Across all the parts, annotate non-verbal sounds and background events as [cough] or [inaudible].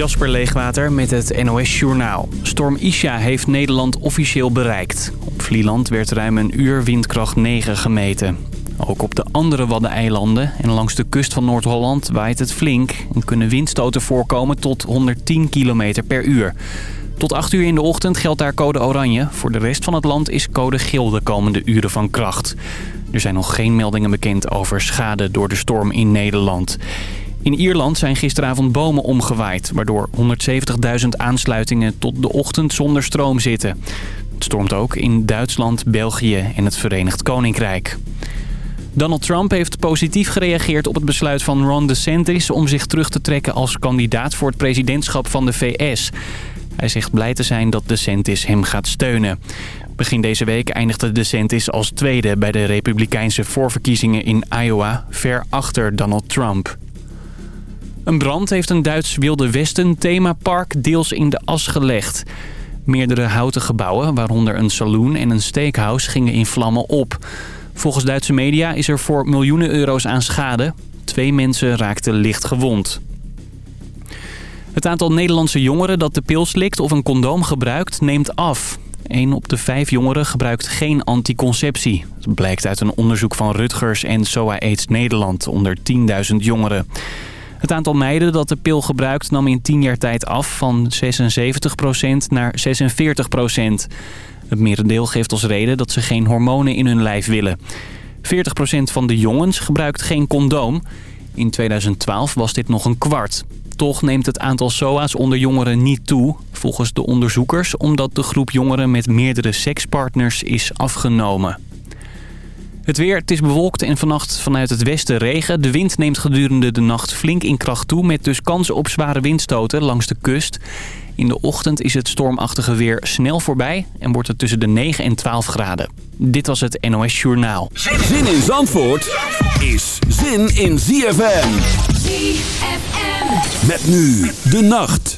Jasper Leegwater met het NOS Journaal. Storm Isha heeft Nederland officieel bereikt. Op Vlieland werd ruim een uur windkracht 9 gemeten. Ook op de andere Waddeneilanden en langs de kust van Noord-Holland waait het flink... en kunnen windstoten voorkomen tot 110 km per uur. Tot 8 uur in de ochtend geldt daar code oranje. Voor de rest van het land is code geel de komende uren van kracht. Er zijn nog geen meldingen bekend over schade door de storm in Nederland. In Ierland zijn gisteravond bomen omgewaaid... waardoor 170.000 aansluitingen tot de ochtend zonder stroom zitten. Het stormt ook in Duitsland, België en het Verenigd Koninkrijk. Donald Trump heeft positief gereageerd op het besluit van Ron DeSantis... om zich terug te trekken als kandidaat voor het presidentschap van de VS. Hij zegt blij te zijn dat DeSantis hem gaat steunen. Begin deze week eindigde DeSantis als tweede bij de republikeinse voorverkiezingen in Iowa... ver achter Donald Trump. Een brand heeft een Duits Wilde Westen themapark deels in de as gelegd. Meerdere houten gebouwen, waaronder een saloon en een steakhouse, gingen in vlammen op. Volgens Duitse media is er voor miljoenen euro's aan schade. Twee mensen raakten licht gewond. Het aantal Nederlandse jongeren dat de pil slikt of een condoom gebruikt neemt af. Een op de vijf jongeren gebruikt geen anticonceptie. Dat blijkt uit een onderzoek van Rutgers en SOA AIDS Nederland onder 10.000 jongeren. Het aantal meiden dat de pil gebruikt nam in 10 jaar tijd af van 76% naar 46%. Het merendeel geeft als reden dat ze geen hormonen in hun lijf willen. 40% van de jongens gebruikt geen condoom. In 2012 was dit nog een kwart. Toch neemt het aantal SOA's onder jongeren niet toe, volgens de onderzoekers... omdat de groep jongeren met meerdere sekspartners is afgenomen. Het weer, het is bewolkt en vannacht vanuit het westen regen. De wind neemt gedurende de nacht flink in kracht toe... met dus kans op zware windstoten langs de kust. In de ochtend is het stormachtige weer snel voorbij... en wordt het tussen de 9 en 12 graden. Dit was het NOS Journaal. Zin in Zandvoort is zin in ZFM. ZFM. Met nu de nacht.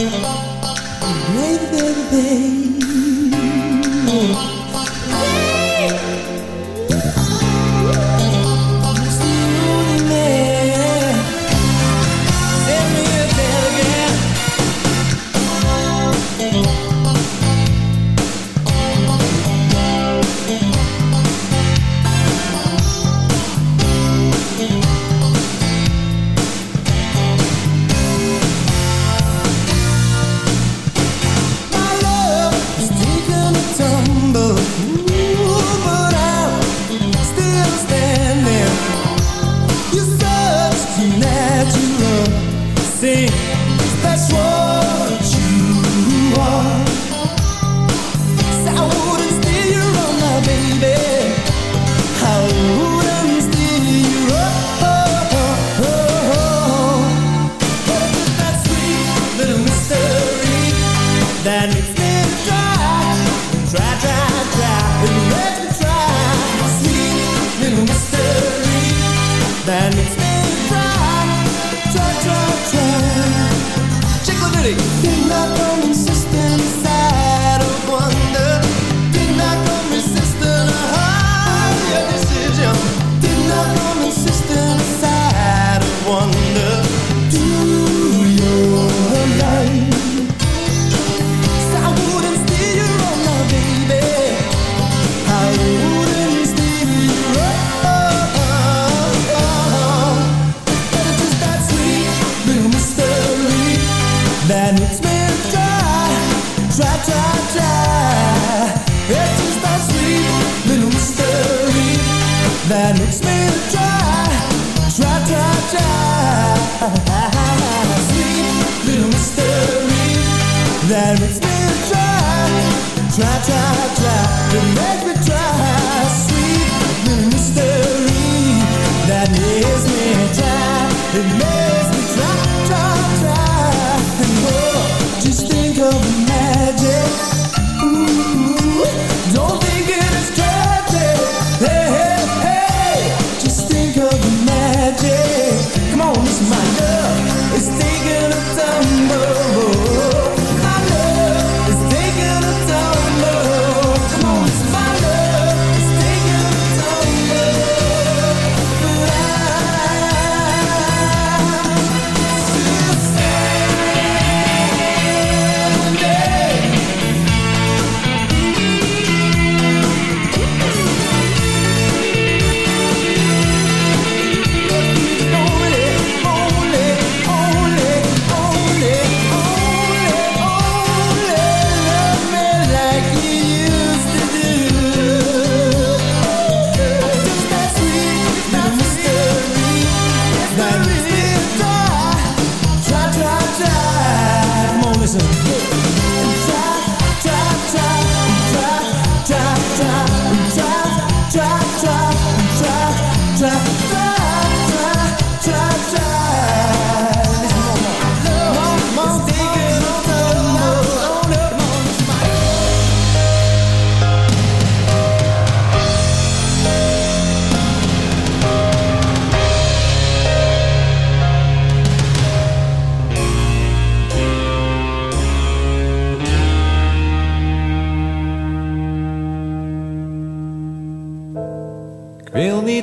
Baby, baby, baby. ha [laughs] ha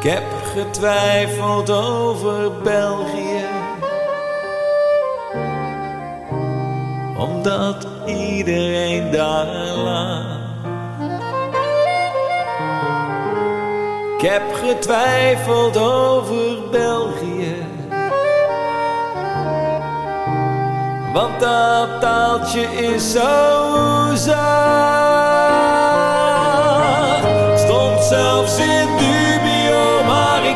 Ik heb getwijfeld over België. Omdat iedereen daar laat Ik heb getwijfeld over België. Want dat taaltje is zo Stond zelfs in maar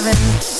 heaven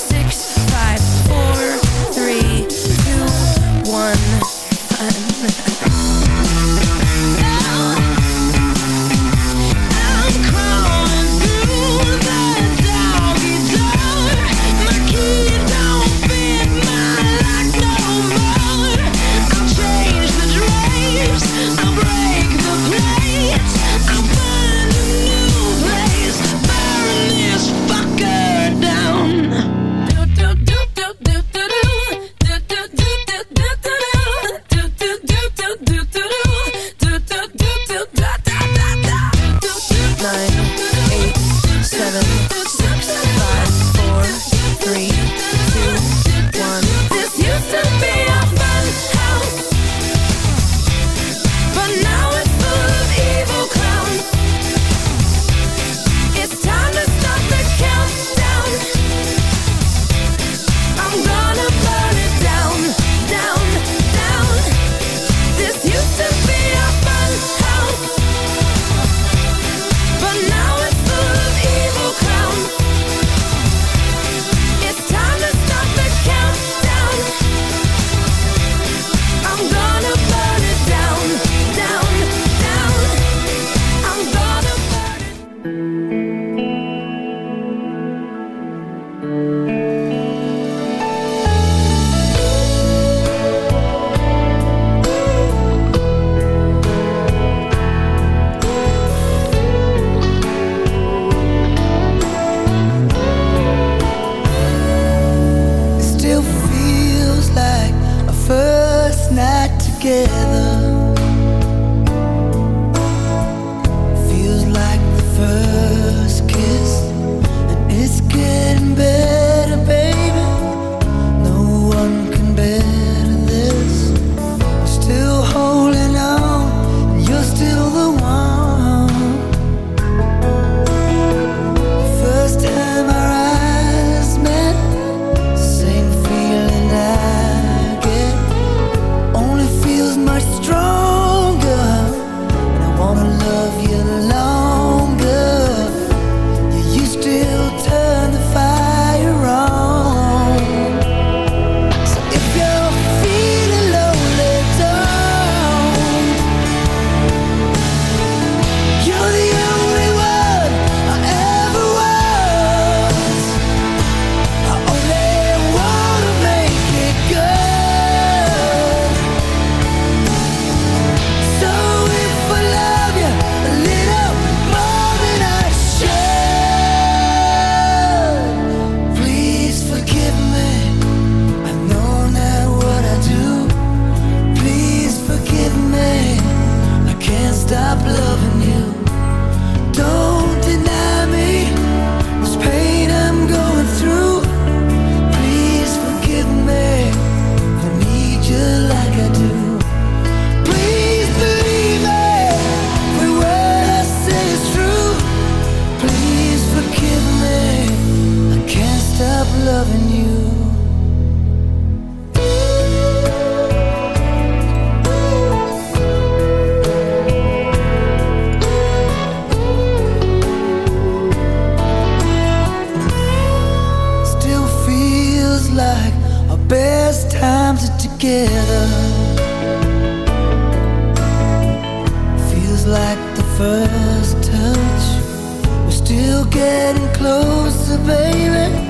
like our best times are together. Feels like the first touch. We're still getting closer, baby.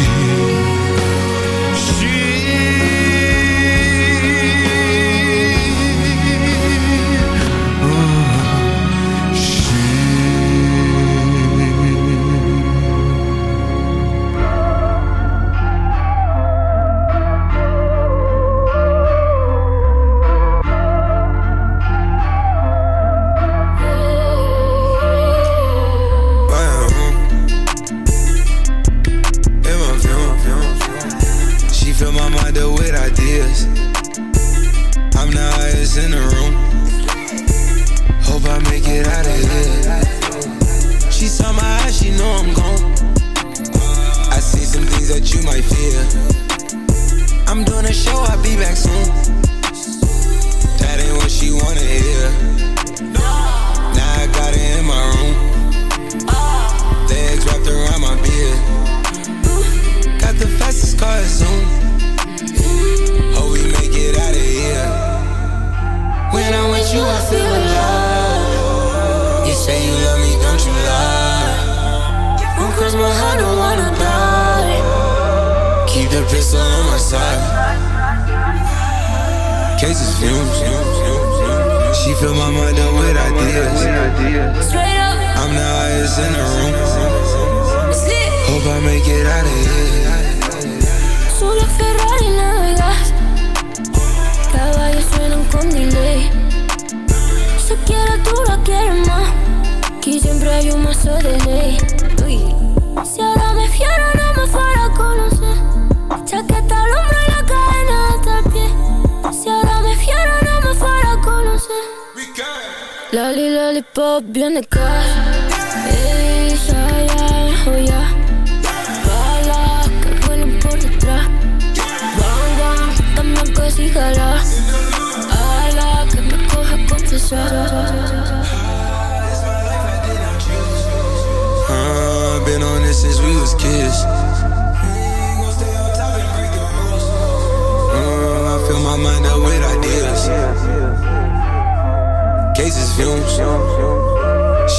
op binnenkort. Hey, Shaya, oh ja. Bala, que vuelen por detrás. Banga, dame cosa y jala. Ala, que me coja confesar. been on this since we was kids. Uh, I fill my mind up with ideas. Cases, fumes.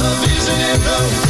Love is an arrow,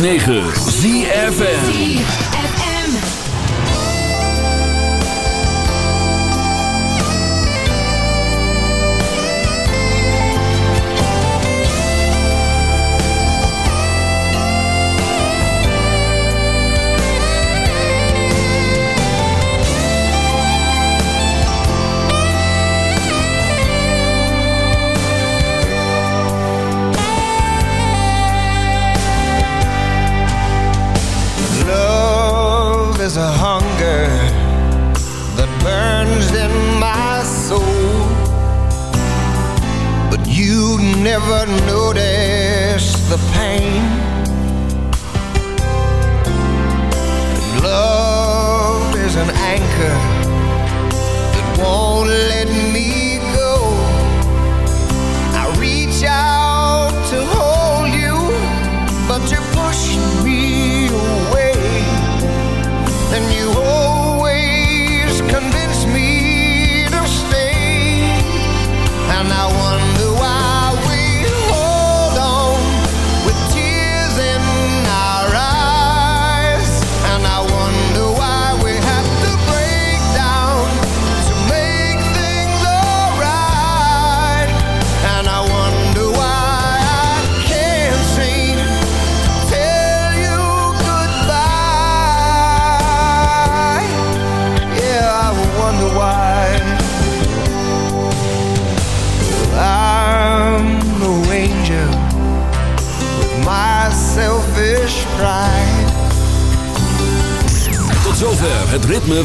9.